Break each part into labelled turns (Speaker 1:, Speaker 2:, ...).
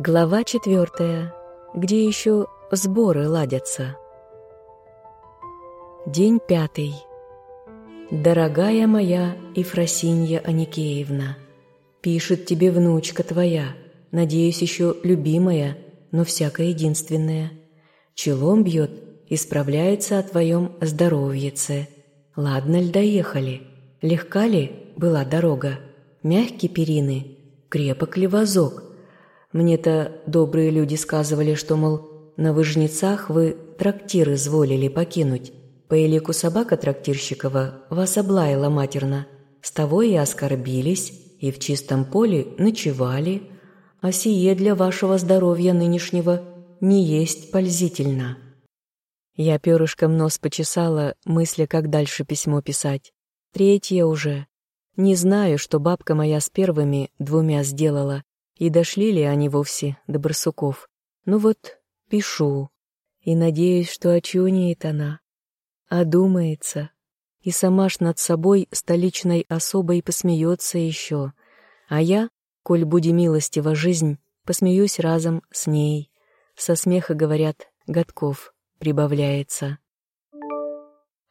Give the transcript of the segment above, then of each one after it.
Speaker 1: Глава четвертая, где еще сборы ладятся. День пятый. Дорогая моя Ефросинья Аникеевна, пишет тебе внучка твоя, надеюсь, еще любимая, но всяко единственная. Челом бьет, исправляется о твоем здоровьице. Ладно ль доехали? Легка ли была дорога? Мягкие перины? Крепок ли возок? Мне-то добрые люди сказывали, что, мол, на выжницах вы трактир изволили покинуть. По элику собака трактирщикова вас облаяла матерно. С того и оскорбились, и в чистом поле ночевали, а сие для вашего здоровья нынешнего не есть пользительно. Я перышком нос почесала, мысля, как дальше письмо писать. Третье уже. Не знаю, что бабка моя с первыми двумя сделала, и дошли ли они вовсе до барсуков. Ну вот, пишу. И надеюсь, что очунеет она. Одумается. И сама ж над собой столичной особой посмеется еще. А я, коль буди милостива жизнь, посмеюсь разом с ней. Со смеха, говорят, годков прибавляется.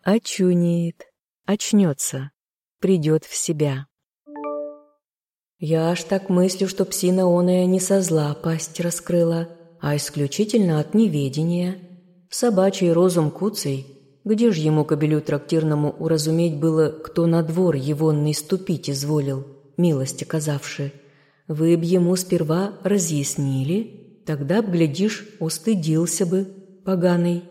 Speaker 1: Очунеет, очнется, придет в себя. Я аж так мыслю, что псина оная не со зла пасть раскрыла, а исключительно от неведения. Собачий розум куцей, где ж ему кобелю трактирному уразуметь было, кто на двор егонный ступить изволил, милость оказавши. Вы б ему сперва разъяснили, тогда б, глядишь, устыдился бы, поганый.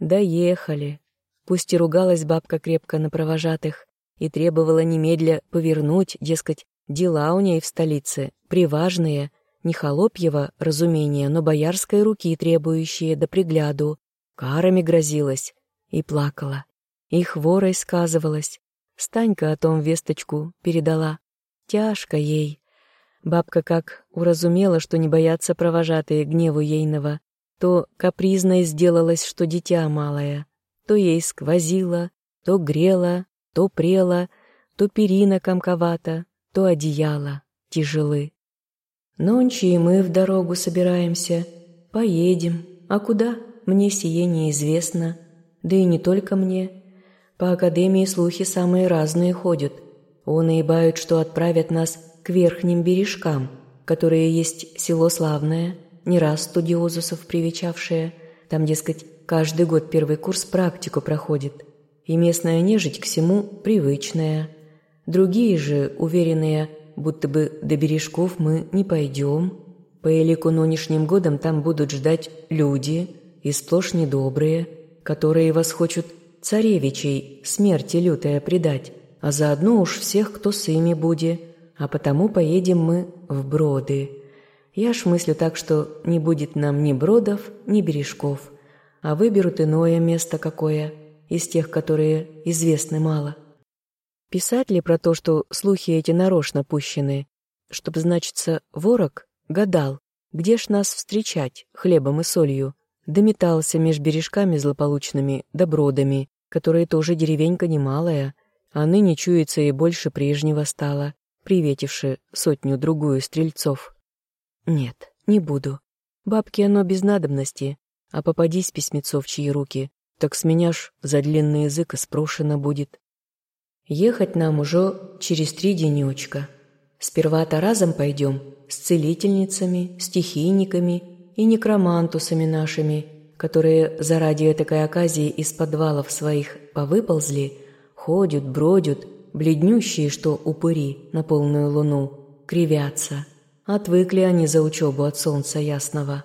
Speaker 1: Доехали. Пусть и ругалась бабка крепко на провожатых и требовала немедля повернуть, дескать, Дела у ней в столице приважные, не холопьего разумения, но боярской руки требующие до пригляду. Карами грозилась и плакала. И хворой сказывалась. Станька о том весточку передала. Тяжко ей. Бабка как уразумела, что не боятся провожатые гневу ейного, то капризной сделалась, что дитя малое. То ей сквозило, то грело, то прело, то перина комковата, то одеяло тяжелы. Нонче и мы в дорогу собираемся, поедем, а куда, мне сие неизвестно, да и не только мне. По академии слухи самые разные ходят. Он и бают, что отправят нас к верхним бережкам, которые есть село Славное, не раз студиозусов привечавшее. Там, дескать, каждый год первый курс практику проходит, и местная нежить к всему привычная – Другие же, уверенные, будто бы до бережков мы не пойдем. По элику нынешним годам там будут ждать люди, и сплошь недобрые, которые вас хочут царевичей смерти лютая предать, а заодно уж всех, кто с ими будет, а потому поедем мы в Броды. Я ж мыслю так, что не будет нам ни Бродов, ни бережков, а выберут иное место какое, из тех, которые известны мало. Писать ли про то, что слухи эти нарочно пущены, чтоб, значится, ворог гадал, где ж нас встречать хлебом и солью, да метался меж бережками злополучными да бродами, которые тоже деревенька немалая, а ныне чуется и больше прежнего стало, приветивши сотню-другую стрельцов. Нет, не буду. Бабки оно без надобности, а попадись письмецо в чьи руки, так с меня ж за длинный язык спрошено будет. Ехать нам уже через три денечка. Сперва-то разом пойдем с целительницами, стихийниками и некромантусами нашими, которые заради такой оказии из подвалов своих повыползли, ходят, бродят, бледнющие, что упыри на полную луну, кривятся. Отвыкли они за учебу от солнца ясного.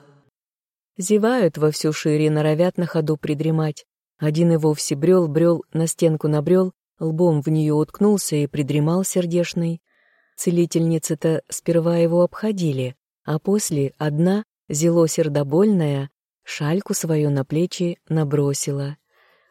Speaker 1: Зевают во всю шире, норовят на ходу придремать. Один и вовсе брел-брел, на стенку набрел, лбом в нее уткнулся и придремал сердешный. Целительницы-то сперва его обходили, а после одна, зело сердобольная, шальку свою на плечи набросила.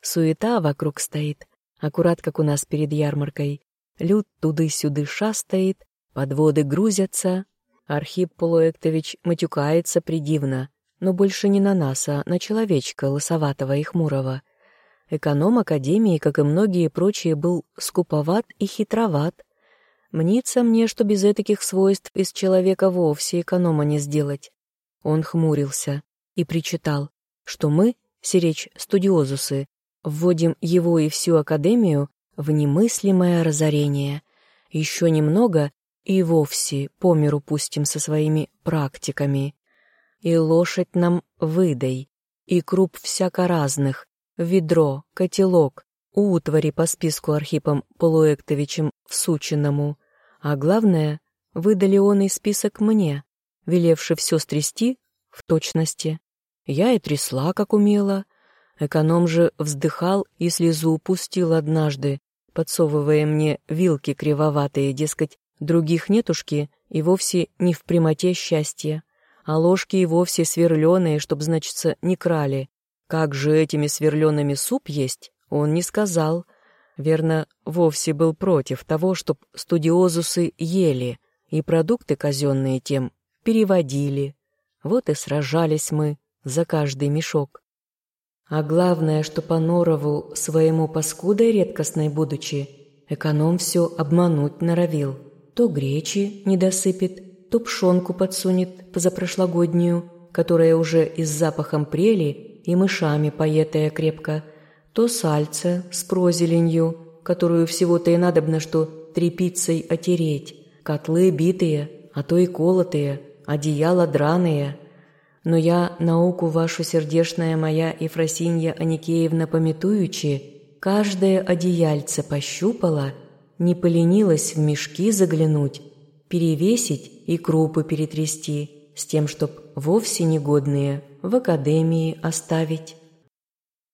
Speaker 1: Суета вокруг стоит, аккурат как у нас перед ярмаркой. Люд туды-сюды шастает, подводы грузятся. Архип Полуэктович матюкается придивно, но больше не на нас, а на человечка лысоватого и хмурого — Эконом Академии, как и многие прочие, был скуповат и хитроват. Мнится мне, что без этих свойств из человека вовсе эконома не сделать. Он хмурился и причитал, что мы, сиречь студиозусы, вводим его и всю академию в немыслимое разорение. Еще немного и вовсе по миру пустим со своими практиками. И лошадь нам выдай, и круп всяко разных, ведро, котелок, утвари по списку Архипом Полуэктовичем всученному, а главное, выдали он и список мне, велевший все стрясти в точности. Я и трясла, как умела. Эконом же вздыхал и слезу упустил однажды, подсовывая мне вилки кривоватые, дескать, других нетушки и вовсе не в прямоте счастья, а ложки и вовсе сверленые, чтоб, значится, не крали. Как же этими сверленными суп есть, он не сказал. Верно, вовсе был против того, чтоб студиозусы ели, и продукты казенные тем переводили. Вот и сражались мы за каждый мешок. А главное, что по Норову своему паскудой редкостной будучи, эконом все обмануть норовил. То гречи не досыпет, то пшонку подсунет позапрошлогоднюю, которая уже и с запахом прели и мышами поетая крепко, то сальце с прозеленью, которую всего-то и надобно, что трепицей отереть, котлы битые, а то и колотые, одеяла драные. Но я науку вашу сердешная моя Ефросинья Аникеевна пометуючи, каждое одеяльце пощупала, не поленилась в мешки заглянуть, перевесить и крупы перетрясти, с тем, чтоб вовсе негодные в академии оставить.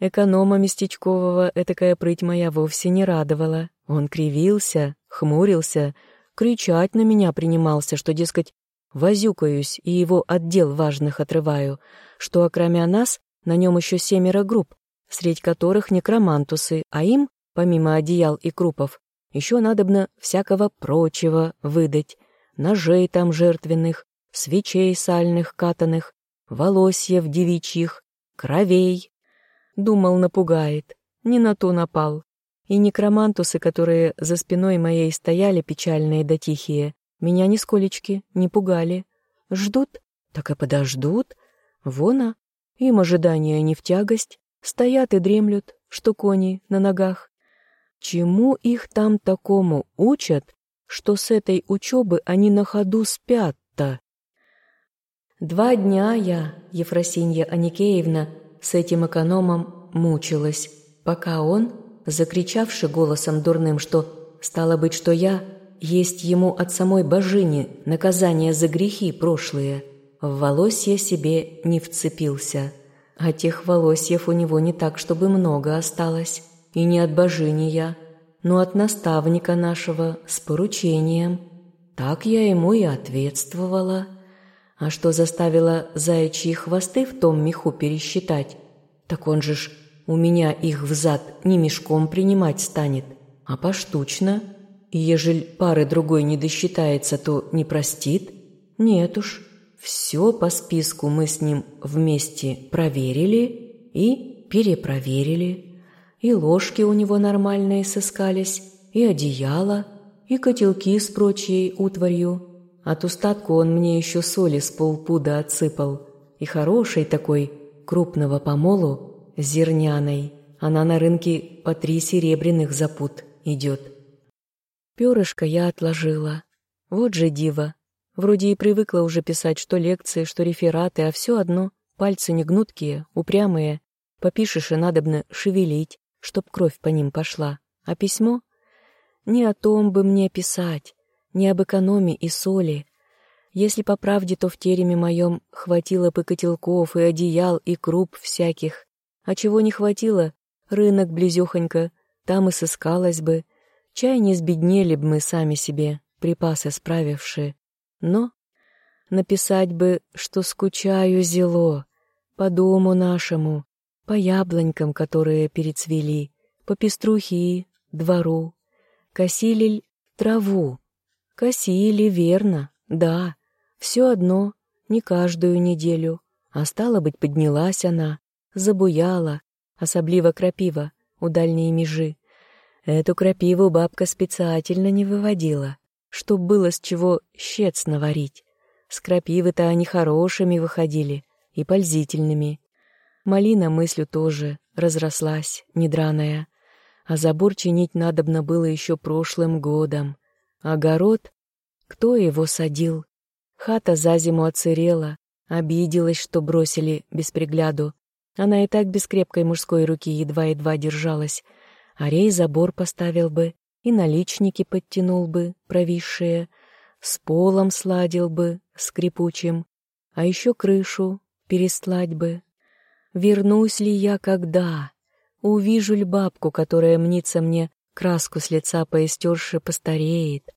Speaker 1: Эконома местечкового этакая прыть моя вовсе не радовала. Он кривился, хмурился, кричать на меня принимался, что, дескать, возюкаюсь и его отдел важных отрываю, что, окромя нас, на нем еще семеро групп, средь которых некромантусы, а им, помимо одеял и крупов, еще надобно всякого прочего выдать, ножей там жертвенных, свечей сальных катаных, волосьев девичьих, кровей. Думал, напугает, не на то напал. И некромантусы, которые за спиной моей стояли печальные да тихие, меня нисколечки не пугали. Ждут, так и подождут. Вона, им ожидания не в тягость, стоят и дремлют, что кони на ногах. Чему их там такому учат, что с этой учебы они на ходу спят-то? Два дня я, Ефросинья Аникеевна, с этим экономом мучилась, пока он, закричавший голосом дурным, что «стало быть, что я есть ему от самой божини наказание за грехи прошлые, в волосье себе не вцепился, а тех волосьев у него не так, чтобы много осталось, и не от божини я, но от наставника нашего с поручением. Так я ему и ответствовала». А что заставило заячьи хвосты в том меху пересчитать? Так он же ж у меня их взад не мешком принимать станет, а поштучно. И ежель пары другой не досчитается, то не простит? Нет уж, все по списку мы с ним вместе проверили и перепроверили. И ложки у него нормальные сыскались, и одеяло, и котелки с прочей утварью, от устатку он мне еще соли с полпуда отсыпал. И хорошей такой, крупного помолу, зерняной. Она на рынке по три серебряных запут идет. Перышко я отложила. Вот же диво. Вроде и привыкла уже писать что лекции, что рефераты, а все одно пальцы не гнуткие, упрямые. Попишешь и надобно шевелить, чтоб кровь по ним пошла. А письмо? Не о том бы мне писать не об экономе и соли. Если по правде, то в тереме моем хватило бы котелков и одеял и круп всяких. А чего не хватило, рынок близехонько, там и сыскалось бы. Чай не сбеднели б мы сами себе, припасы справившие. Но написать бы, что скучаю зело, по дому нашему, по яблонькам, которые перецвели, по пеструхи, двору, косили траву, Косили, верно, да. Все одно, не каждую неделю. А стало быть, поднялась она, забуяла, особливо крапива у дальней межи. Эту крапиву бабка специально не выводила. чтоб было с чего щец наварить. С крапивы-то они хорошими выходили и пользительными. Малина мыслью тоже разрослась, недраная. А забор чинить надобно было еще прошлым годом. Огород? Кто его садил? Хата за зиму оцерела, обиделась, что бросили без пригляду. Она и так без крепкой мужской руки едва-едва держалась. Арей забор поставил бы, и наличники подтянул бы, провисшие, с полом сладил бы, скрипучим, а еще крышу перестлать бы. Вернусь ли я когда? Увижу ли бабку, которая мнится мне, краску с лица поистерши постареет?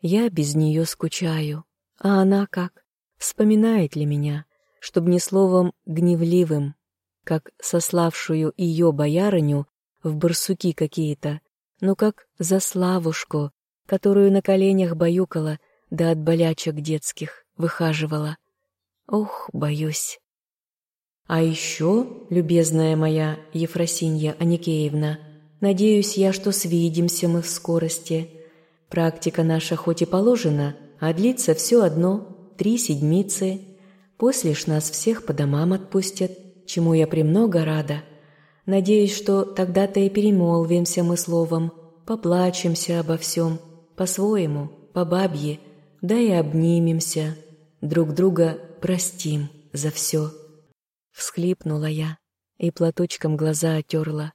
Speaker 1: Я без нее скучаю, а она как? Вспоминает ли меня, чтоб ни словом гневливым, как сославшую ее боярыню в барсуки какие-то, но как за Славушку, которую на коленях баюкала, да от болячек детских выхаживала. Ох, боюсь. А еще, любезная моя Ефросинья Аникеевна, надеюсь я, что свидимся мы в скорости. Практика наша хоть и положена, а длится все одно, три седмицы. После ж нас всех по домам отпустят, чему я премного рада. Надеюсь, что тогда-то и перемолвимся мы словом, поплачемся обо всем, по-своему, по бабье, да и обнимемся, друг друга простим за все. Всхлипнула я и платочком глаза отерла,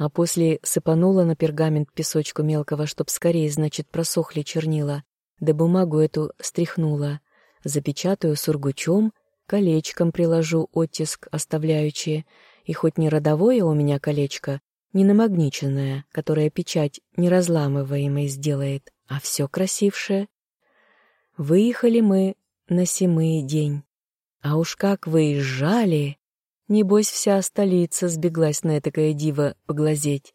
Speaker 1: а после сыпанула на пергамент песочку мелкого, чтоб скорее, значит, просохли чернила, да бумагу эту стряхнула, запечатаю сургучом колечком приложу оттиск оставляющий, и хоть не родовое у меня колечко, не намагниченное, которое печать неразламываемой сделает, а все красившее. Выехали мы на семый день. А уж как выезжали! Небось, вся столица сбеглась на этакое диво поглазеть.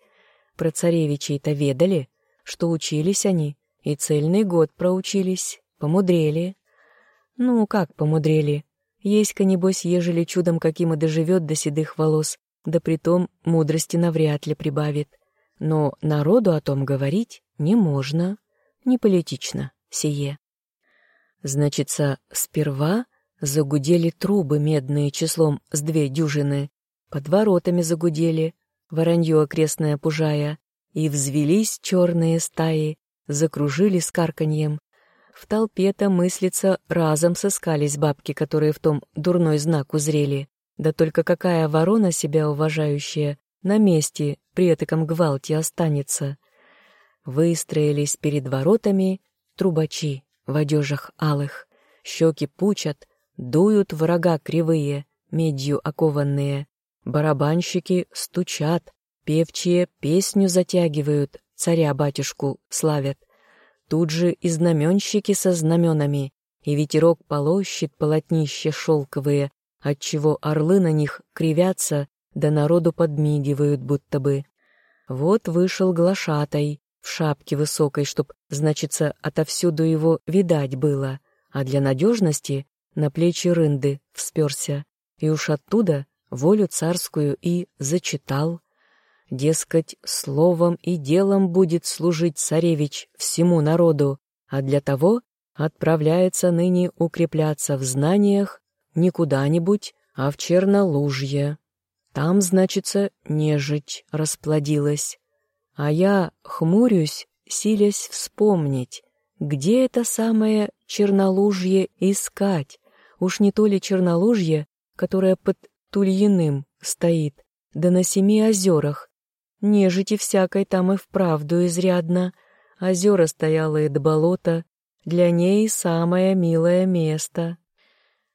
Speaker 1: Про царевичей-то ведали, что учились они, и цельный год проучились, помудрели. Ну, как помудрели? Есть-ка, небось, ежели чудом каким и доживет до седых волос, да притом мудрости навряд ли прибавит. Но народу о том говорить не можно, не политично сие. Значится, сперва загудели трубы медные числом с две дюжины, под воротами загудели, воронье окрестное пужая, и взвелись черные стаи, закружили с карканьем, в толпе-то мыслится разом сыскались бабки, которые в том дурной знак узрели. Да только какая ворона себя уважающая на месте при этаком гвалте останется. Выстроились перед воротами трубачи в одежах алых, щеки пучат, дуют врага кривые, медью окованные. Барабанщики стучат, певчие песню затягивают, царя-батюшку славят. Тут же и знаменщики со знаменами, и ветерок полощет полотнища шелковые, отчего орлы на них кривятся, да народу подмигивают будто бы. Вот вышел глашатай в шапке высокой, чтоб, значится, отовсюду его видать было, а для надежности на плечи рынды всперся, и уж оттуда волю царскую и зачитал. Дескать, словом и делом будет служить царевич всему народу, а для того отправляется ныне укрепляться в знаниях не куда-нибудь, а в Чернолужье. Там, значится, нежить расплодилась. А я хмурюсь, силясь вспомнить, где это самое Чернолужье искать. Уж не то ли Чернолужье, которое под Тульиным стоит, да на семи озерах, Нежити всякой там и вправду изрядно. Озера стоялые до болота, для ней самое милое место.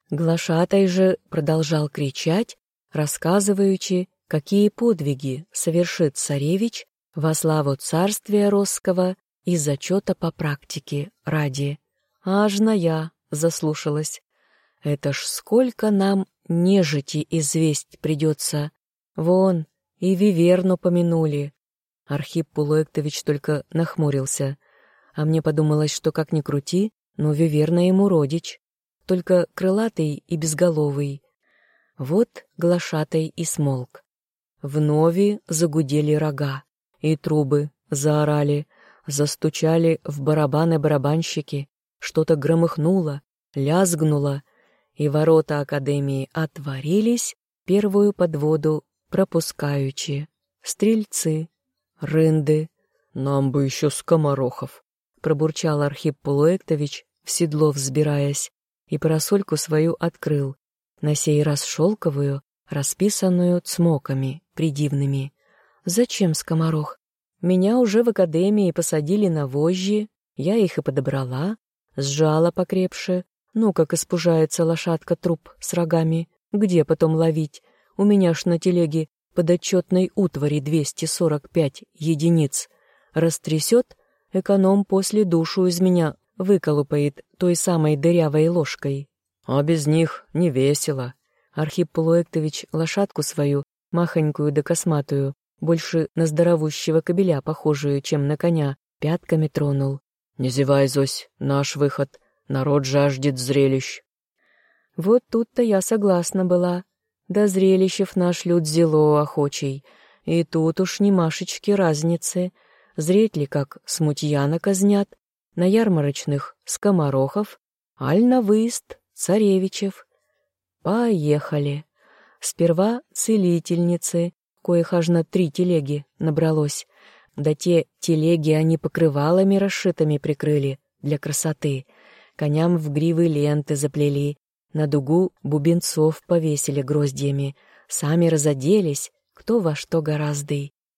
Speaker 1: Глашатай же продолжал кричать, рассказываючи, какие подвиги совершит царевич во славу царствия Росского и зачета по практике ради. Ажна я заслушалась. Это ж сколько нам нежити известь придется. Вон, и Виверну помянули. Архип Пулуэктович только нахмурился. А мне подумалось, что как ни крути, но Виверна ему родич. Только крылатый и безголовый. Вот глашатай и смолк. Вновь загудели рога, и трубы заорали. Застучали в барабаны барабанщики, что-то громыхнуло, лязгнуло, и ворота Академии отворились, первую подводу пропускаючи. Стрельцы, рынды. «Нам бы еще скоморохов», — пробурчал Архип Полуэктович, в седло взбираясь, и парасольку свою открыл, на сей раз шелковую, расписанную цмоками придивными. «Зачем скоморох? Меня уже в академии посадили на вожжи, я их и подобрала, сжала покрепше, ну, как испужается лошадка труп с рогами, где потом ловить? У меня ж на телеге подотчетной утвари 245 единиц. Растрясет, эконом после душу из меня выколупает той самой дырявой ложкой. А без них не весело. Архип Полуэктович лошадку свою, махонькую да косматую, больше на здоровущего кобеля похожую, чем на коня, пятками тронул. «Не зевай, Зось, наш выход. Народ жаждет зрелищ». Вот тут-то я согласна была. Да зрелищев наш люд зело охочий. И тут уж не машечки разницы. Зреть ли, как смутьяна казнят, на ярмарочных скоморохов, аль на выезд царевичев. Поехали. Сперва целительницы, коих аж на три телеги набралось. Да те телеги они покрывалами расшитыми прикрыли для красоты. Коням в гривы ленты заплели, на дугу бубенцов повесили гроздьями, сами разоделись, кто во что гораздо.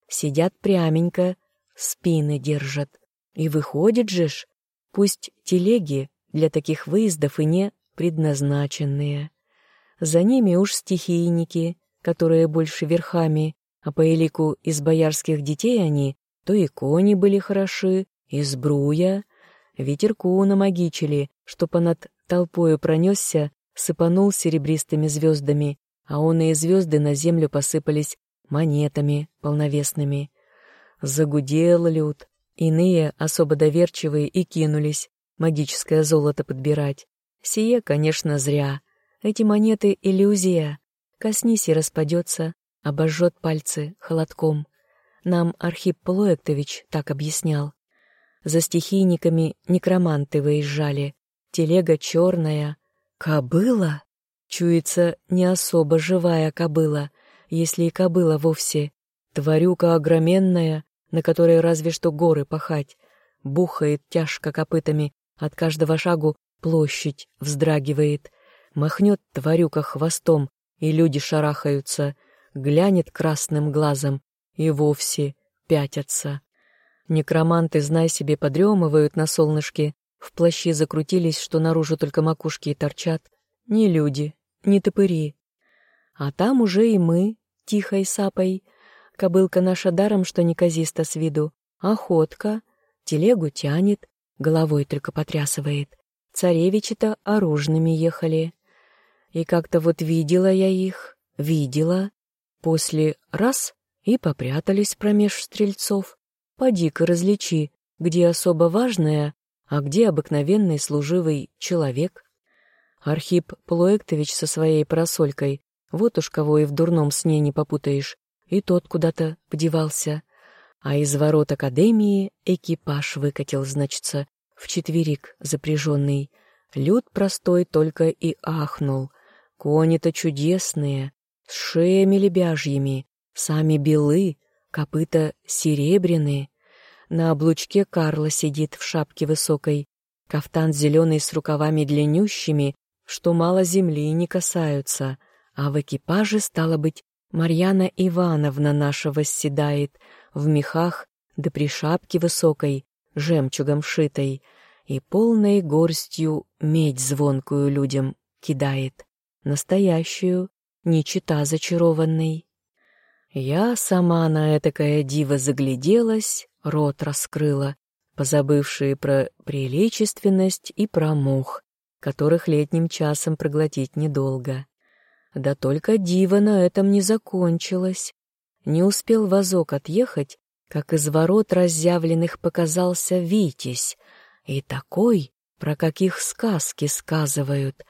Speaker 1: Сидят пряменько, спины держат. И выходит же ж, пусть телеги для таких выездов и не предназначенные. За ними уж стихийники, которые больше верхами, а по элику из боярских детей они, то и кони были хороши, и сбруя. Ветерку намагичили, что понад толпою пронесся, сыпанул серебристыми звездами, а он и звезды на землю посыпались монетами полновесными. Загудел люд, иные, особо доверчивые, и кинулись магическое золото подбирать. Сие, конечно, зря. Эти монеты — иллюзия. Коснись и распадется, обожжет пальцы холодком. Нам Архип Полуэктович так объяснял. За стихийниками некроманты выезжали. Телега черная, Кобыла? Чуется, не особо живая кобыла, если и кобыла вовсе. Тварюка огроменная, на которой разве что горы пахать. Бухает тяжко копытами, от каждого шагу площадь вздрагивает. Махнет тварюка хвостом, и люди шарахаются. Глянет красным глазом, и вовсе пятятся. Некроманты, знай себе, подремывают на солнышке, в плащи закрутились, что наружу только макушки и торчат. Не люди, не топыри. А там уже и мы, тихой сапой. Кобылка наша даром, что неказиста с виду. Охотка, телегу тянет, головой только потрясывает. Царевичи-то оружными ехали. И как-то вот видела я их, видела. После раз и попрятались промеж стрельцов. Поди-ка различи, где особо важное, а где обыкновенный служивый человек? Архип Полуэктович со своей парасолькой, вот уж кого и в дурном сне не попутаешь, и тот куда-то подевался. А из ворот академии экипаж выкатил, значится, в четверик запряженный. Люд простой только и ахнул. Кони-то чудесные, с шеями лебяжьими, сами белы, копыта серебряные. На облучке Карла сидит в шапке высокой, кафтан зеленый с рукавами длиннющими, что мало земли не касаются, а в экипаже, стало быть, Марьяна Ивановна наша восседает, в мехах да при шапке высокой, жемчугом шитой, и полной горстью медь звонкую людям кидает, настоящую, не чита зачарованной. Я сама на этакое диво загляделась, рот раскрыла, позабывшие про приличественность и про мух, которых летним часом проглотить недолго. Да только диво на этом не закончилось. Не успел вазок отъехать, как из ворот разъявленных показался Витязь, и такой, про каких сказки сказывают,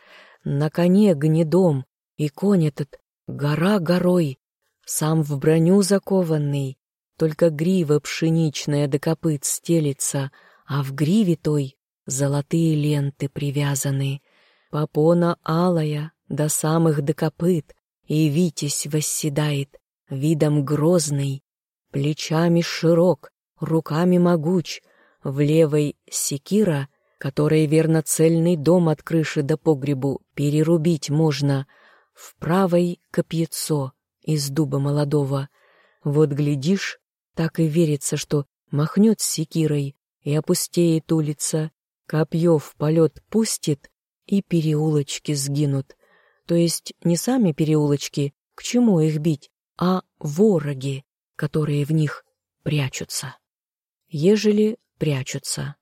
Speaker 1: на коне гнедом, и конь этот гора горой, сам в броню закованный, только грива пшеничная до копыт стелится, а в гриве той золотые ленты привязаны, попона алая до самых до копыт, и витязь восседает, видом грозный, плечами широк, руками могуч, в левой секира, которой верно цельный дом от крыши до погребу перерубить можно, в правой копьецо из дуба молодого. Вот глядишь, так и верится, что махнет секирой, и опустеет улица, копье в полет пустит, и переулочки сгинут. То есть не сами переулочки, к чему их бить, а вороги, которые в них прячутся. Ежели прячутся.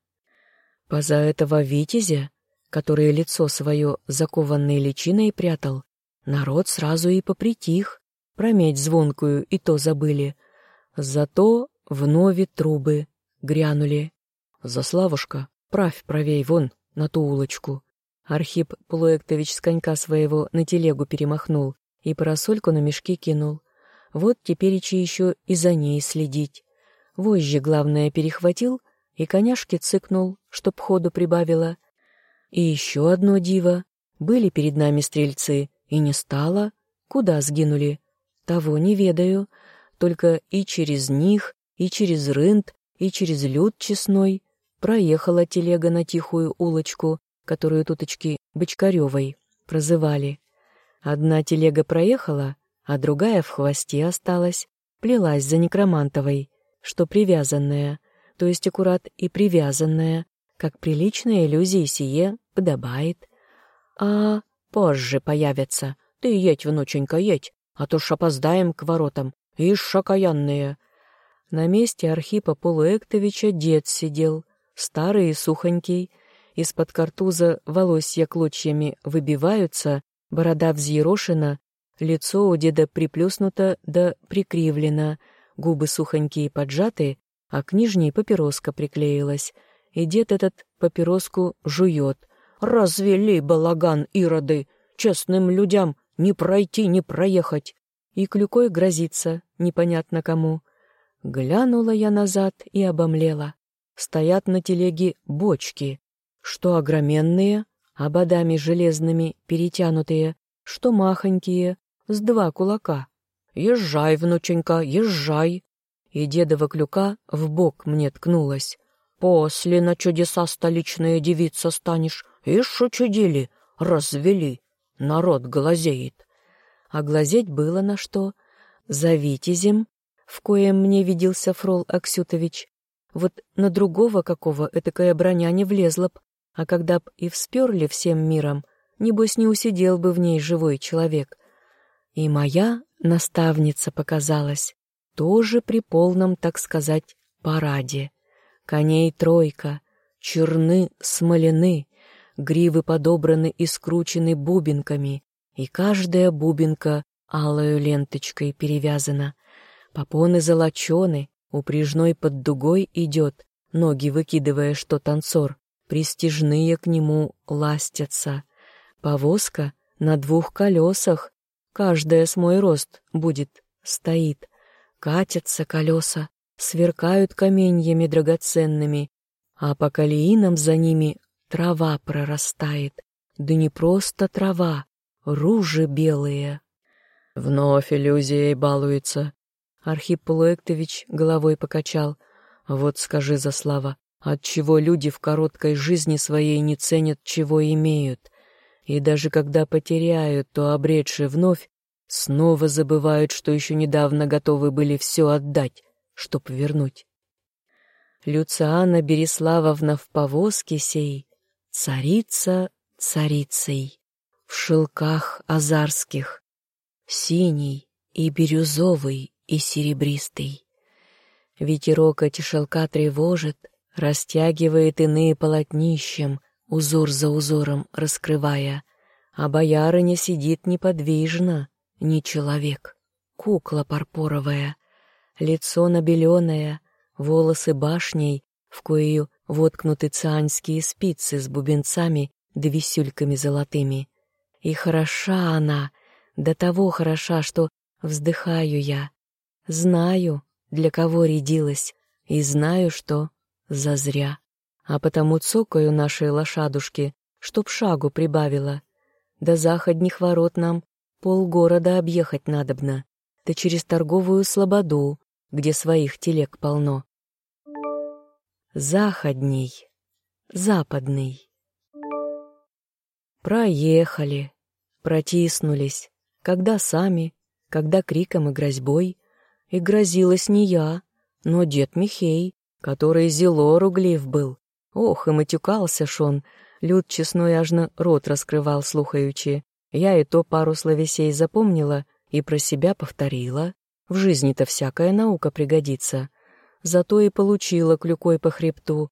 Speaker 1: Поза этого витязя, который лицо свое закованной личиной прятал, народ сразу и попритих, прометь звонкую и то забыли. Зато вновь трубы грянули. «Заславушка, правь правей вон, на ту улочку». Архип Полуэктович с конька своего на телегу перемахнул и парасольку на мешки кинул. Вот теперь еще и за ней следить. Вожжи, главное, перехватил и коняшки цыкнул, чтоб ходу прибавило. И еще одно диво. Были перед нами стрельцы, и не стало. Куда сгинули? Того не ведаю. Только и через них, и через рынд, и через люд честной проехала телега на тихую улочку, которую туточки Бочкаревой прозывали. Одна телега проехала, а другая в хвосте осталась, плелась за некромантовой, что привязанная, то есть аккурат и привязанная, как приличная иллюзия сие подобает. А позже появятся. Ты едь, внученька, едь, а то ж опоздаем к воротам. Ишь, шокаянные. На месте Архипа Полуэктовича дед сидел, старый и сухонький, из-под картуза волосья клочьями выбиваются, борода взъерошена, лицо у деда приплюснуто да прикривлено, губы сухонькие поджаты, а к нижней папироска приклеилась, и дед этот папироску жует. «Развели балаган ироды! Честным людям не пройти, не проехать!» И клюкой грозится, непонятно кому. Глянула я назад и обомлела. Стоят на телеге бочки, что огроменные, ободами железными перетянутые, что махонькие, с два кулака. «Езжай, внученька, езжай!» И дедова клюка в бок мне ткнулась. «После на чудеса столичная девица станешь. Ишь, чудили, развели. Народ глазеет». А глазеть было на что. За витязем, в коем мне виделся Фрол Аксютович, вот на другого какого этакая броня не влезла б, а когда б и всперли всем миром, небось не усидел бы в ней живой человек. И моя наставница показалась, тоже при полном, так сказать, параде. Коней тройка, черны смолены, гривы подобраны и скручены бубенками, и каждая бубенка алою ленточкой перевязана. Попоны золочены, упряжной под дугой идет, ноги выкидывая, что танцор, Престижные к нему ластятся. Повозка на двух колесах, каждая с мой рост будет, стоит. Катятся колеса, сверкают каменьями драгоценными, а по колеинам за ними трава прорастает. Да не просто трава, ружи белые. Вновь иллюзией балуется. Архип Полуэктович головой покачал. Вот скажи за слава, Отчего люди в короткой жизни своей не ценят, чего имеют, и даже когда потеряют, то обретшие вновь, снова забывают, что еще недавно готовы были все отдать, чтоб вернуть. Люциана Береславовна в повозке сей, царица царицей, в шелках азарских, синий и бирюзовый и серебристый. Ветерок эти шелка тревожит, растягивает иные полотнищем, узор за узором раскрывая, а боярыня сидит неподвижно, не человек, кукла парпоровая, лицо набеленное, волосы башней, в коею воткнуты цианские спицы с бубенцами да висюльками золотыми. И хороша она, до того хороша, что вздыхаю я. Знаю, для кого рядилась, и знаю, что зазря. А потому цокаю нашей лошадушки, чтоб шагу прибавила. До заходних ворот нам полгорода объехать надобно, да через торговую слободу, где своих телег полно. Заходний, западный. Проехали, протиснулись, когда сами, когда криком и грозьбой, и грозилась не я, но дед Михей, который зело руглив был. Ох, и матюкался ж он, люд честной ажно рот раскрывал, слухаючи. Я и то пару словесей запомнила и про себя повторила. В жизни-то всякая наука пригодится. Зато и получила клюкой по хребту.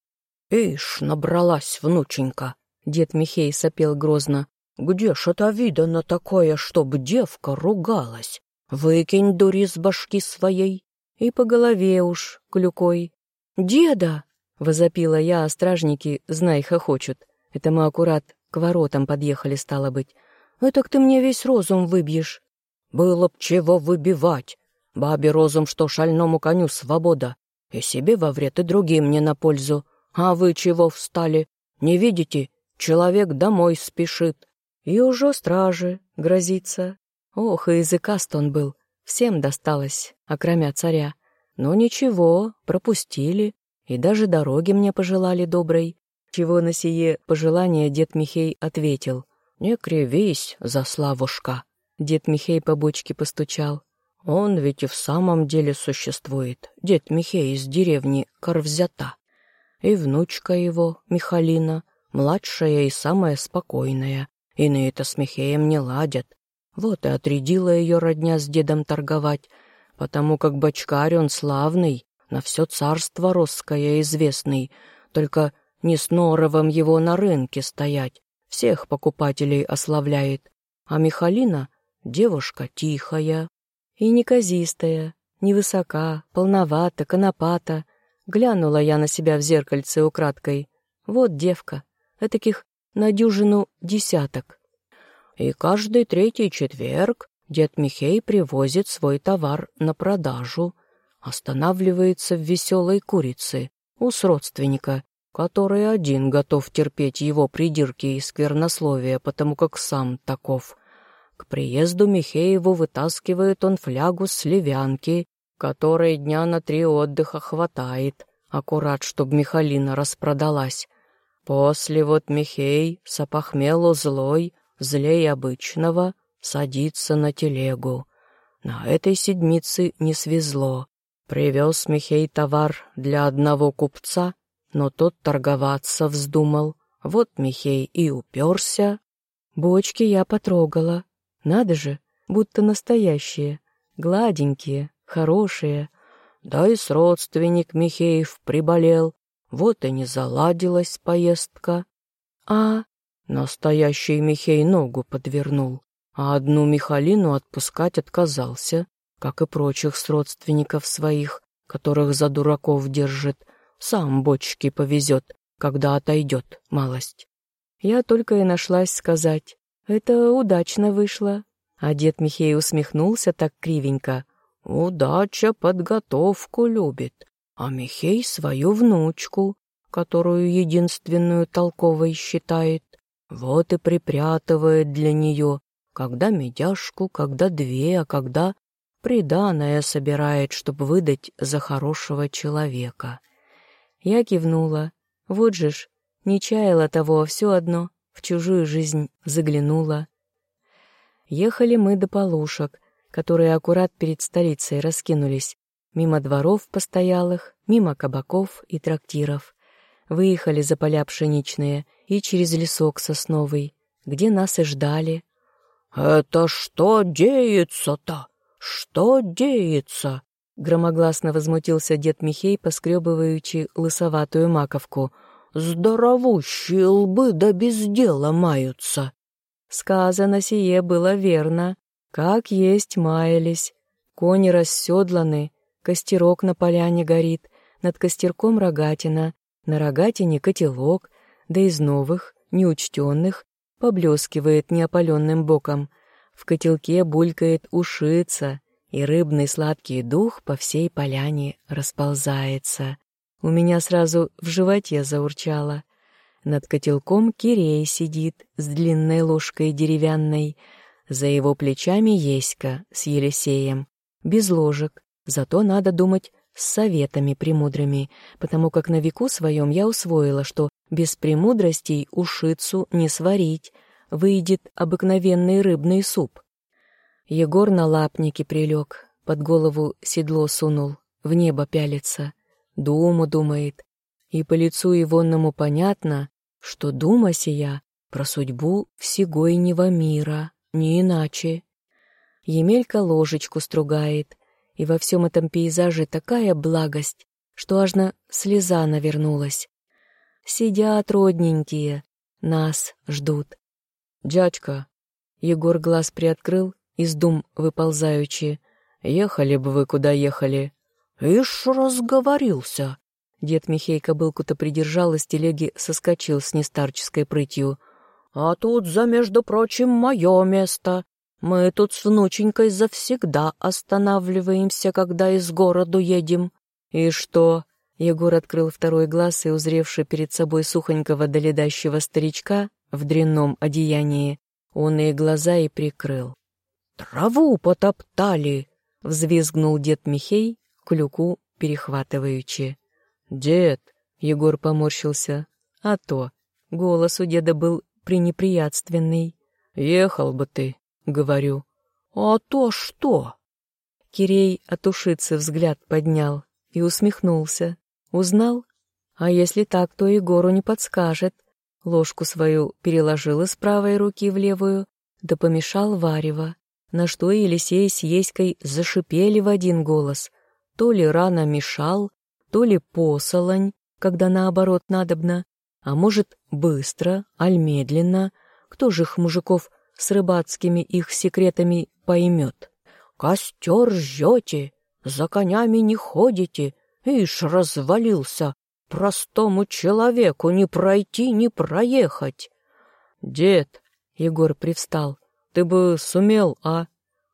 Speaker 1: «Ишь, набралась, внученька!» Дед Михей сопел грозно. «Где ж это видано такое, чтоб девка ругалась? Выкинь дури с башки своей!» И по голове уж клюкой. «Деда!» — возопила я, а стражники, знай, хохочут. Это мы аккурат к воротам подъехали, стало быть. «Этак ты мне весь розум выбьешь». «Было б чего выбивать. Бабе розум, что шальному коню свобода. И себе во вред, и другим не на пользу. А вы чего встали? Не видите? Человек домой спешит. И уже стражи грозится. Ох, и языкаст он был. Всем досталось, окромя царя. Но ничего, пропустили. И даже дороги мне пожелали доброй. Чего на сие пожелание дед Михей ответил. «Не кривись, Заславушка!» Дед Михей по бочке постучал. «Он ведь и в самом деле существует, дед Михей из деревни Корвзята. И внучка его, Михалина, младшая и самая спокойная. Иные-то с Михеем не ладят. Вот и отрядила ее родня с дедом торговать, потому как бочкарь он славный, на все царство росское известный, только не с норовом его на рынке стоять, всех покупателей ославляет. А Михалина — девушка тихая и неказистая, невысока, полновата, конопата. Глянула я на себя в зеркальце украдкой. Вот девка, этаких на дюжину десяток. И каждый третий четверг дед Михей привозит свой товар на продажу, останавливается в веселой курице у родственника который один готов терпеть его придирки и сквернословия, потому как сам таков. К приезду Михееву вытаскивает он флягу с ливянки, которой дня на три отдыха хватает, аккурат, чтоб Михалина распродалась. После вот Михей, сопохмелу злой, злей обычного, садится на телегу. На этой седмице не свезло. Привез Михей товар для одного купца, но тот торговаться вздумал. Вот Михей и уперся. Бочки я потрогала. Надо же, будто настоящие, гладенькие, хорошие. Да и с родственник Михеев приболел. Вот и не заладилась поездка. А настоящий Михей ногу подвернул, а одну Михалину отпускать отказался, как и прочих с родственников своих, которых за дураков держит, сам бочки повезет, когда отойдет малость. Я только и нашлась сказать. Это удачно вышло. А дед Михей усмехнулся так кривенько. Удача подготовку любит, а Михей свою внучку, которую единственную толковой считает. Вот и припрятывает для нее, когда медяшку, когда две, а когда приданое собирает, чтобы выдать за хорошего человека. Я кивнула. Вот же ж, не чаяла того, все одно, в чужую жизнь заглянула. Ехали мы до полушек, которые аккурат перед столицей раскинулись, мимо дворов постоялых, мимо кабаков и трактиров. Выехали за поля пшеничные и через лесок сосновый, где нас и ждали. «Это что деется-то? Что деется?» Громогласно возмутился дед Михей, поскребываючи лысоватую маковку. «Здоровущие лбы да без дела маются!» Сказано сие было верно. Как есть маялись. Кони расседланы, костерок на поляне горит, над костерком рогатина, на рогатине котелок, да из новых, неучтенных, поблескивает неопаленным боком. В котелке булькает ушица, и рыбный сладкий дух по всей поляне расползается. У меня сразу в животе заурчало. Над котелком Кирей сидит с длинной ложкой деревянной. За его плечами Еська с Елисеем. Без ложек, зато надо думать с советами премудрыми, потому как на веку своем я усвоила, что без премудростей ушицу не сварить, выйдет обыкновенный рыбный суп. Егор на лапнике прилег, под голову седло сунул, в небо пялится, думу думает, и по лицу егонному понятно, что дума сия про судьбу всегойнего мира, не иначе. Емелька ложечку стругает, и во всем этом пейзаже такая благость, что аж на слеза навернулась. Сидят родненькие, нас ждут. «Дядька!» Егор глаз приоткрыл, из дум выползаючи. «Ехали бы вы, куда ехали!» «Ишь, разговорился!» Дед Михей кобылку-то придержал, из телеги соскочил с нестарческой прытью. «А тут, за между прочим, мое место. Мы тут с внученькой завсегда останавливаемся, когда из города едем». «И что?» Егор открыл второй глаз и, узревший перед собой сухонького доледащего старичка в дрянном одеянии, он и глаза и прикрыл. «Траву потоптали!» — взвизгнул дед Михей, клюку перехватываючи. «Дед!» — Егор поморщился. «А то!» — голос у деда был пренеприятственный. «Ехал бы ты!» — говорю. «А то что?» Кирей от ушицы взгляд поднял и усмехнулся. Узнал? А если так, то Егору не подскажет. Ложку свою переложил из правой руки в левую, да помешал варево, на что Елисей с Еськой зашипели в один голос. То ли рано мешал, то ли посолонь, когда наоборот надобно, а может, быстро, аль медленно, кто же их мужиков с рыбацкими их секретами поймет? «Костер жжете, за конями не ходите, ишь развалился, простому человеку не пройти, не проехать». «Дед», — Егор привстал, — «ты бы сумел, а?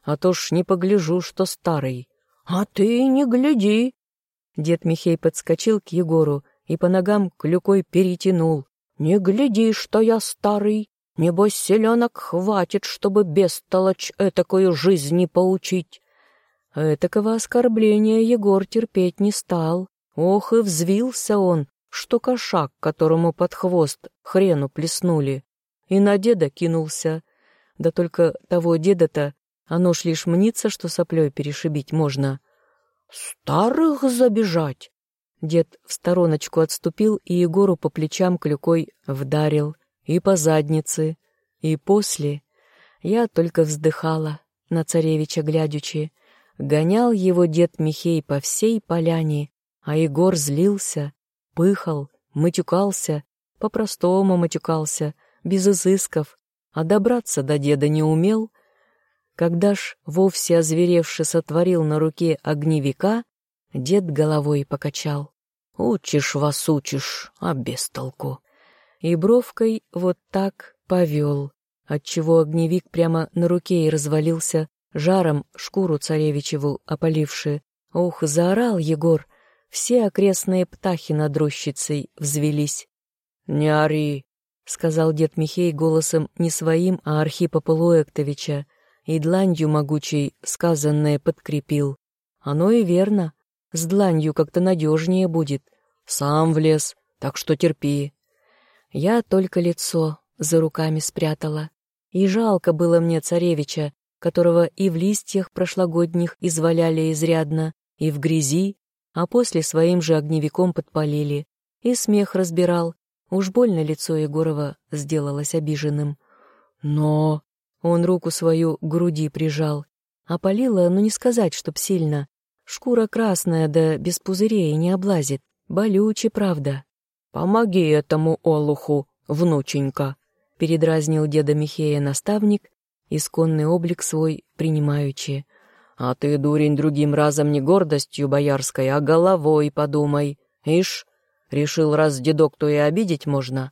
Speaker 1: А то ж не погляжу, что старый». «А ты не гляди, Дед Михей подскочил к Егору и по ногам клюкой перетянул. «Не гляди, что я старый! Небось, селенок хватит, чтобы бестолочь этакую жизни поучить!» Этакого оскорбления Егор терпеть не стал. Ох, и взвился он, что кошак, которому под хвост хрену плеснули. И на деда кинулся. Да только того деда-то, оно ж лишь мнится, что соплей перешибить можно. «Старых забежать!» Дед в стороночку отступил и Егору по плечам клюкой вдарил, и по заднице, и после. Я только вздыхала, на царевича глядячи. Гонял его дед Михей по всей поляне, а Егор злился, пыхал, матюкался, по-простому матюкался, без изысков, а добраться до деда не умел, когда ж, вовсе озверевши, сотворил на руке огневика, дед головой покачал. «Учишь вас, учишь, а без толку». И бровкой вот так повел, отчего огневик прямо на руке и развалился, жаром шкуру царевичеву опаливши. Ух, заорал Егор, все окрестные птахи над рощицей взвелись. «Не ори», — сказал дед Михей голосом не своим, а Архипа Полуэктовича, и дланью могучей сказанное подкрепил. Оно и верно, с дланью как-то надежнее будет. Сам влез, так что терпи. Я только лицо за руками спрятала. И жалко было мне царевича, которого и в листьях прошлогодних изваляли изрядно, и в грязи, а после своим же огневиком подпалили. И смех разбирал. Уж больно лицо Егорова сделалось обиженным. Но он руку свою к груди прижал. Опалило, но не сказать, чтоб сильно. Шкура красная, да без пузырей не облазит. Болюче, правда. «Помоги этому олуху, внученька», — передразнил деда Михея наставник, исконный облик свой принимаючи. «А ты, дурень, другим разом не гордостью боярской, а головой подумай. Ишь, решил, раз дедок, то и обидеть можно?»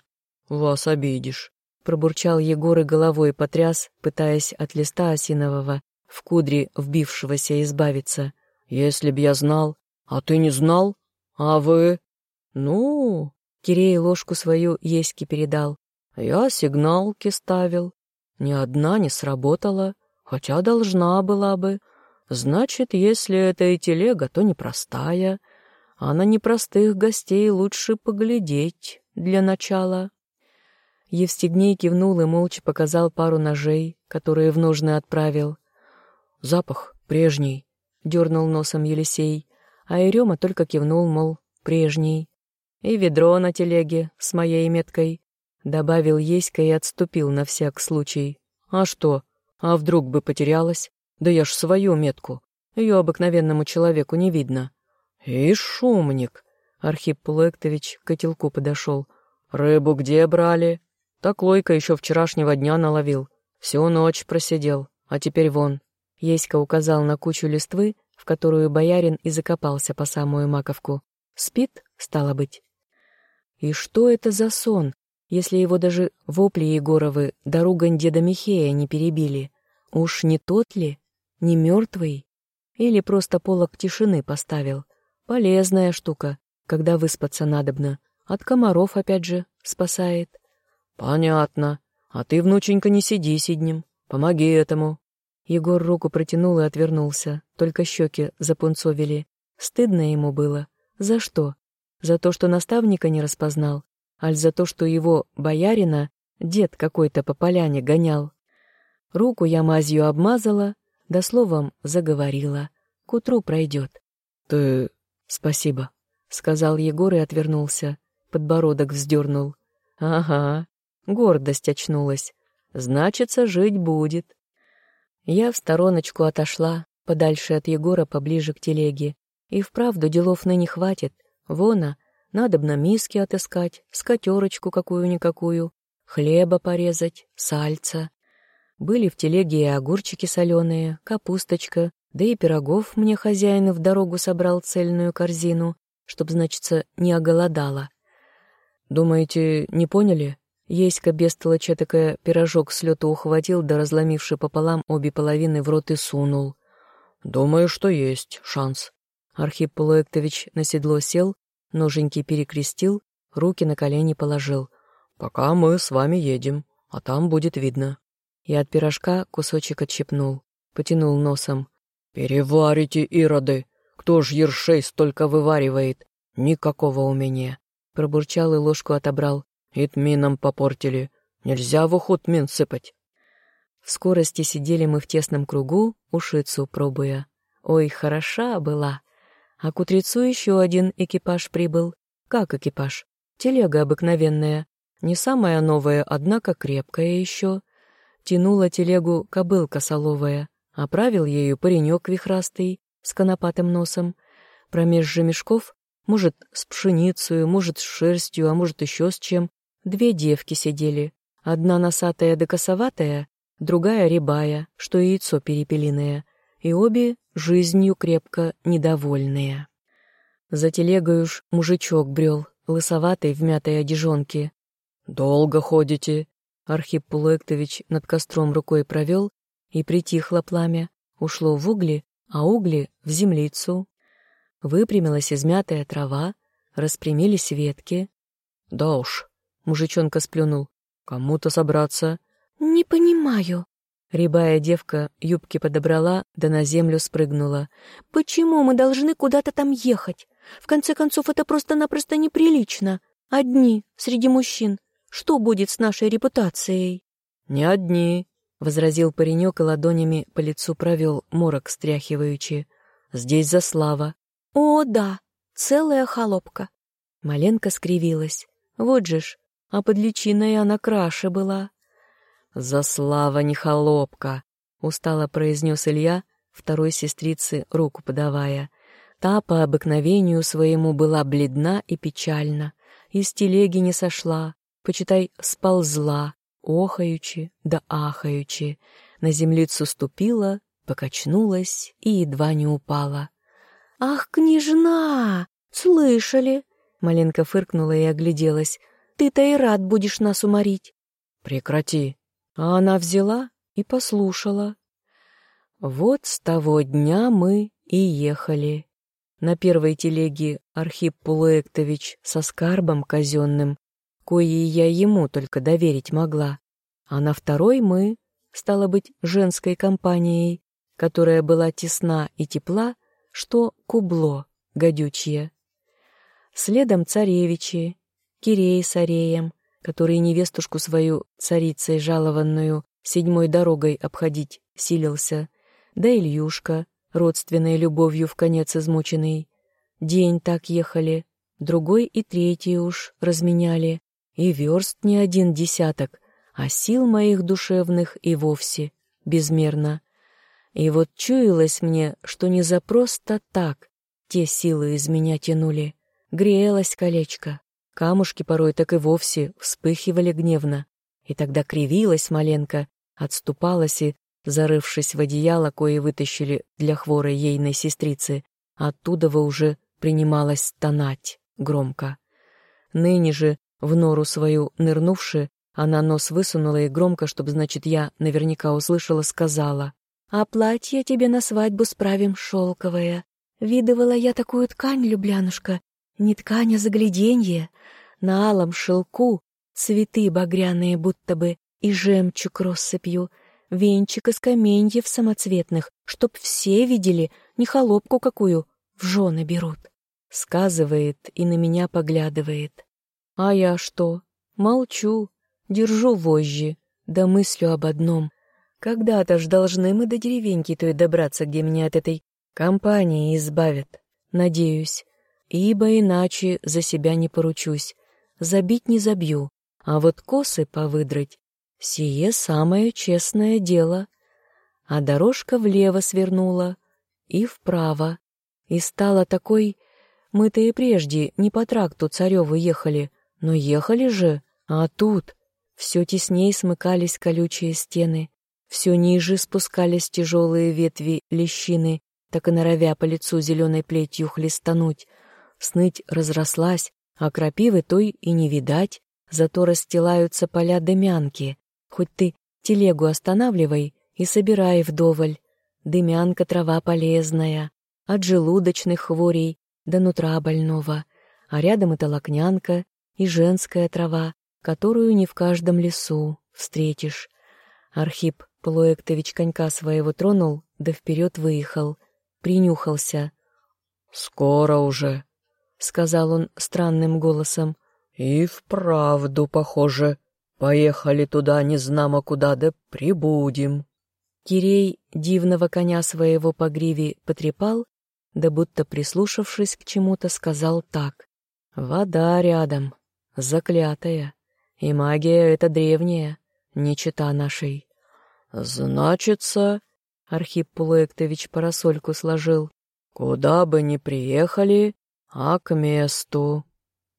Speaker 1: «Вас обидишь», Пробурчал Егор и головой потряс, пытаясь от листа осинового в кудри вбившегося избавиться.
Speaker 2: «Если б я знал, а ты не знал? А вы?»
Speaker 1: «Ну...» — Кирей ложку свою Еське передал.
Speaker 2: «Я сигналки ставил. Ни одна не сработала, хотя должна была бы. Значит, если это и телега, то непростая, а на непростых гостей лучше поглядеть для начала».
Speaker 1: Евстигней кивнул и молча показал пару ножей, которые в ножны отправил.
Speaker 2: «Запах прежний», — дернул носом Елисей,
Speaker 1: а Ирема только кивнул, мол, прежний. «И ведро на телеге с моей меткой», — добавил Еська и отступил на всяк случай.
Speaker 2: «А что? А вдруг бы потерялась? Да я ж свою метку. Ее обыкновенному человеку не видно».
Speaker 1: «И шумник!» — Архип Пулектович к котелку подошел.
Speaker 2: «Рыбу где брали?» Так Лойка еще вчерашнего дня наловил. Всю ночь просидел, а теперь вон.
Speaker 1: Еська указал на кучу листвы, в которую боярин и закопался по самую маковку. Спит, стало быть. И что это за сон, если его даже вопли Егоровы дорогань деда Михея не перебили? Уж не тот ли? Не мертвый? Или просто полок тишины поставил? Полезная штука, когда выспаться надобно. От комаров, опять же, спасает.
Speaker 2: «Понятно. А ты, внученька, не сиди сиднем. Помоги этому».
Speaker 1: Егор руку протянул и отвернулся, только щеки запунцовили. Стыдно ему было. За что? За то, что наставника не распознал? Аль за то, что его, боярина, дед какой-то по поляне гонял? Руку я мазью обмазала, да словом заговорила. К утру пройдет.
Speaker 2: «Ты... спасибо», —
Speaker 1: сказал Егор и отвернулся. Подбородок вздернул. «Ага, Гордость очнулась. Значится, жить будет. Я в стороночку отошла, подальше от Егора, поближе к телеге. И вправду делов ныне хватит. Вона, надобно миски отыскать, скатерочку какую-никакую, хлеба порезать, сальца. Были в телеге и огурчики соленые, капусточка, да и пирогов мне хозяин в дорогу собрал цельную корзину, чтоб, значится, не оголодала.
Speaker 2: «Думаете, не поняли?»
Speaker 1: Еська бестолоча такая пирожок с лёту ухватил, да разломивши пополам обе половины в рот и сунул.
Speaker 2: «Думаю, что есть шанс».
Speaker 1: Архип Полуэктович на седло сел, ноженьки перекрестил, руки на колени положил.
Speaker 2: «Пока мы с вами едем, а там будет видно».
Speaker 1: И от пирожка кусочек отщепнул, потянул носом.
Speaker 2: «Переварите, ироды! Кто ж ершей столько вываривает? Никакого умения!»
Speaker 1: Пробурчал и ложку отобрал,
Speaker 2: и тмином попортили. Нельзя в уход мин сыпать.
Speaker 1: В скорости сидели мы в тесном кругу, ушицу пробуя. Ой, хороша была. А к утрецу еще один экипаж прибыл. Как экипаж? Телега обыкновенная. Не самая новая, однако крепкая еще. Тянула телегу кобылка соловая. Оправил ею паренек вихрастый, с конопатым носом. Промеж же мешков, может, с пшеницей, может, с шерстью, а может, еще с чем, Две девки сидели, одна носатая да косоватая, другая рябая, что яйцо перепелиное, и обе жизнью крепко недовольные. За телегой уж мужичок брел, лысоватый в мятой одежонке.
Speaker 2: «Долго ходите?»
Speaker 1: Архип Пулуэктович над костром рукой провел, и притихло пламя, ушло в угли, а угли — в землицу. Выпрямилась измятая трава, распрямились ветки.
Speaker 2: «Да уж, Мужичонка сплюнул. «Кому-то собраться».
Speaker 1: «Не понимаю». Рябая девка юбки подобрала, да на землю спрыгнула. «Почему мы должны куда-то там ехать? В конце концов, это просто-напросто неприлично. Одни, среди мужчин. Что будет с нашей репутацией?»
Speaker 2: «Не одни», — возразил паренек и ладонями по лицу провел, морок стряхиваючи. «Здесь за слава».
Speaker 1: «О, да, целая холопка». Маленко скривилась. «Вот же ж, а под личиной она краше была.
Speaker 2: «За слава не холопка!» — устало произнес Илья, второй сестрице руку подавая. Та по обыкновению своему была бледна и печальна, из телеги не сошла, почитай, сползла, охаючи да ахаючи, на землицу ступила, покачнулась и едва не упала.
Speaker 1: «Ах, княжна! Слышали?» Маленка фыркнула и огляделась. Ты-то и рад будешь нас уморить.
Speaker 2: Прекрати. А она взяла и послушала.
Speaker 1: Вот с того дня мы и ехали. На первой телеге Архип Пулуэктович со скарбом казенным, кои я ему только доверить могла, а на второй мы, стало быть, женской компанией, которая была тесна и тепла, что кубло гадючье. Следом царевичи, Кирей с Ареем, который невестушку свою царицей жалованную седьмой дорогой обходить силился, да Ильюшка, родственной любовью в конец измученный. День так ехали, другой и третий уж разменяли, и верст не один десяток, а сил моих душевных и вовсе безмерно. И вот чуялось мне, что не за просто так те силы из меня тянули. Грелось колечко, камушки порой так и вовсе вспыхивали гневно. И тогда кривилась маленько, отступалась и зарывшись в одеяло, кое вытащили для хворой ейной сестрицы, оттуда вы уже принималась стонать громко. Ныне же, в нору свою нырнувши, она нос высунула и громко, чтобы, значит, я наверняка услышала, сказала. «А платье тебе на свадьбу справим шелковое. Видывала я такую ткань, люблянушка, не ткань, а загляденье. На алом шелку цветы багряные будто бы и жемчуг россыпью — венчик из каменьев самоцветных, чтоб все видели, не холопку какую в жены берут. Сказывает и на меня поглядывает. А я что? Молчу, держу вожжи, да мыслю об одном. Когда-то ж должны мы до деревеньки той добраться, где меня от этой компании избавят. Надеюсь, ибо иначе за себя не поручусь. Забить не забью, а вот косы повыдрать Сие самое честное дело. А дорожка влево свернула и вправо, и стала такой... Мы-то и прежде не по тракту Царёвы ехали, но ехали же, а тут все тесней смыкались колючие стены, все ниже спускались тяжелые ветви лещины, так и норовя по лицу зеленой плетью хлестануть. Сныть разрослась, а крапивы той и не видать, зато расстилаются поля дымянки, Хоть ты телегу останавливай и собирай вдоволь. Дымянка трава полезная, от желудочных хворей до нутра больного, а рядом и толокнянка, и женская трава, которую не в каждом лесу встретишь. Архип Плоектович конька своего тронул, да вперед выехал, принюхался.
Speaker 2: «Скоро уже», —
Speaker 1: сказал он странным голосом.
Speaker 2: «И вправду, похоже, Поехали туда незнамо куда, да прибудем.
Speaker 1: Кирей дивного коня своего по гриве потрепал, да будто прислушавшись к чему-то, сказал так. «Вода рядом, заклятая, и магия эта древняя, не чита нашей».
Speaker 2: «Значится...» — Архип Пулуэктович парасольку сложил. «Куда бы ни приехали, а к месту».